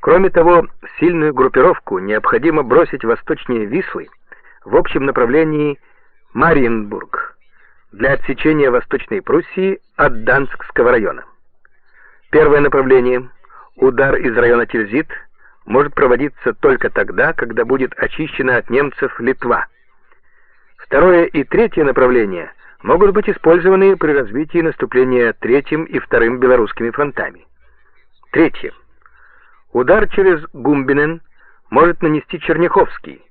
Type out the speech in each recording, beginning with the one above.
Кроме того, сильную группировку необходимо бросить восточнее Вислы в общем направлении Мариенбург для отсечения Восточной Пруссии от Данскского района. Первое направление, удар из района Тильзит, может проводиться только тогда, когда будет очищена от немцев Литва. Второе и третье направления могут быть использованы при развитии наступления третьим и вторым белорусскими фронтами. Третье. Удар через Гумбинен может нанести Черняховский.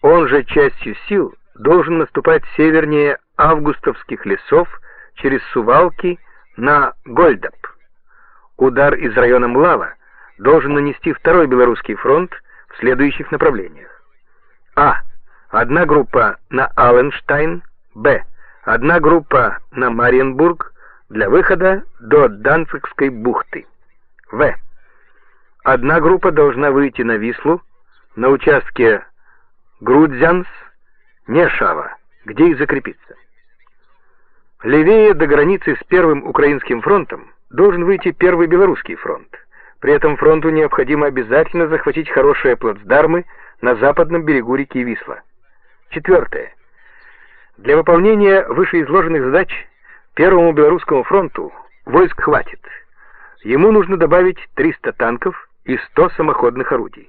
Он же частью сил должен наступать севернее августовских лесов через Сувалки на Гольдап. Удар из района Млава должен нанести второй Белорусский фронт в следующих направлениях. А. Одна группа на Алленштайн. Б. Одна группа на Мариенбург для выхода до Данцигской бухты. В. Одна группа должна выйти на Вислу на участке Грудзянс, Нешава, где и закрепиться. Левее до границы с Первым Украинским фронтом должен выйти Первый Белорусский фронт. При этом фронту необходимо обязательно захватить хорошие плацдармы на западном берегу реки Висла. Четвертое. Для выполнения вышеизложенных задач Первому Белорусскому фронту войск хватит. Ему нужно добавить 300 танков и 100 самоходных орудий.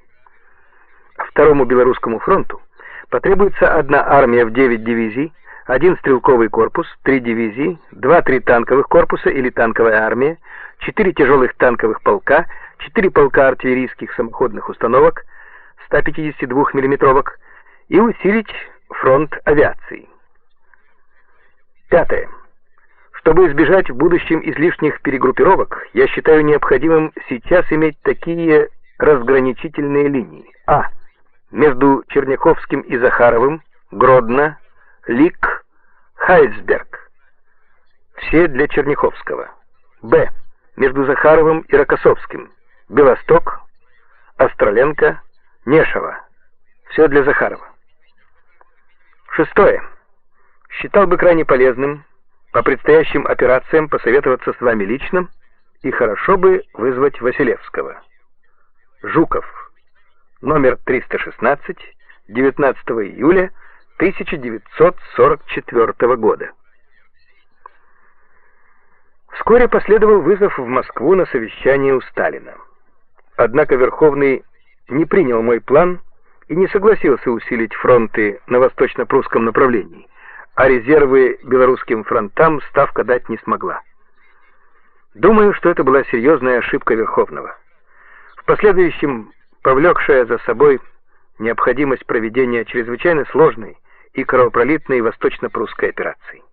Второму Белорусскому фронту потребуется одна армия в 9 дивизий, один стрелковый корпус, три дивизии, два-три танковых корпуса или танковая армия, четыре тяжелых танковых полка, четыре полка артиллерийских самоходных установок 152 миллиметровок и усилить фронт авиации. Пятое. Чтобы избежать в будущем излишних перегруппировок, я считаю необходимым сейчас иметь такие разграничительные линии. А. Между Черняховским и Захаровым, Гродно, Лик, Хальцберг. Все для Черняховского. Б. Между Захаровым и Рокоссовским. Белосток, Остроленко, Нешева. Все для Захарова. Шестое. Считал бы крайне полезным по предстоящим операциям посоветоваться с вами лично и хорошо бы вызвать Василевского. Жуков. Номер 316, 19 июля 1944 года. Вскоре последовал вызов в Москву на совещание у Сталина. Однако Верховный не принял мой план и не согласился усилить фронты на восточно-прусском направлении, а резервы белорусским фронтам ставка дать не смогла. Думаю, что это была серьезная ошибка Верховного. В последующем повлекшая за собой необходимость проведения чрезвычайно сложной и кровопролитной восточно-прусской операции.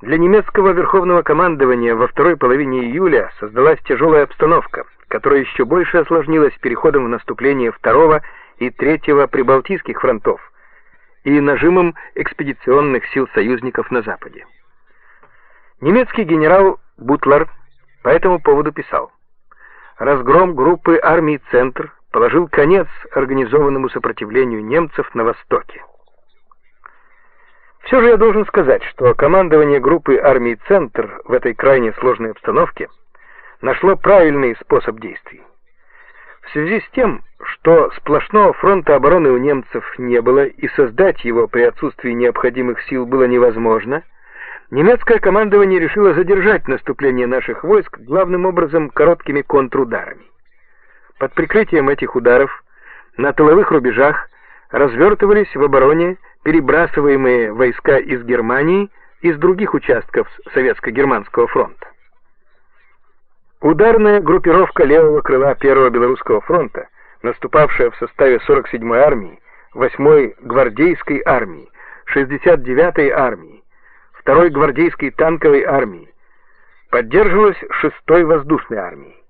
Для немецкого верховного командования во второй половине июля создалась тяжелая обстановка, которая еще больше осложнилась переходом в наступление второго и третьего прибалтийских фронтов и нажимом экспедиционных сил союзников на западе. Немецкий генерал Бутлер по этому поводу писал: "Разгром группы армий Центр положил конец организованному сопротивлению немцев на востоке. Все же я должен сказать, что командование группы армий «Центр» в этой крайне сложной обстановке нашло правильный способ действий. В связи с тем, что сплошного фронта обороны у немцев не было и создать его при отсутствии необходимых сил было невозможно, немецкое командование решило задержать наступление наших войск главным образом короткими контрударами. Под прикрытием этих ударов на тыловых рубежах развертывались в обороне перебрасываемые войска из Германии из других участков Советско-Германского фронта. Ударная группировка левого крыла Первого Белорусского фронта, наступавшая в составе 47-й армии, 8-й гвардейской армии, 69-й армии, 2-й гвардейской танковой армии, поддерживалась 6-й воздушной армией.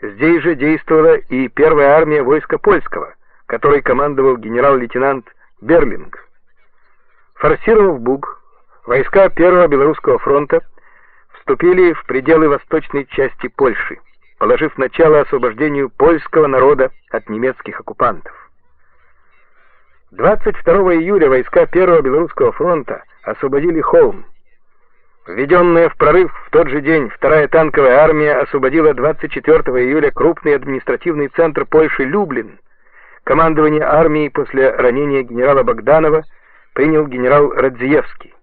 Здесь же действовала и первая армия войска польского, которой командовал генерал-лейтенант Берлинг. Форсировав Буг, войска Первого Белорусского фронта вступили в пределы восточной части Польши, положив начало освобождению польского народа от немецких оккупантов. 22 июля войска Первого Белорусского фронта освободили Холм. Введенная в прорыв в тот же день вторая танковая армия освободила 24 июля крупный административный центр Польши Люблин. Командование армией после ранения генерала Богданова принял генерал Радзиевский.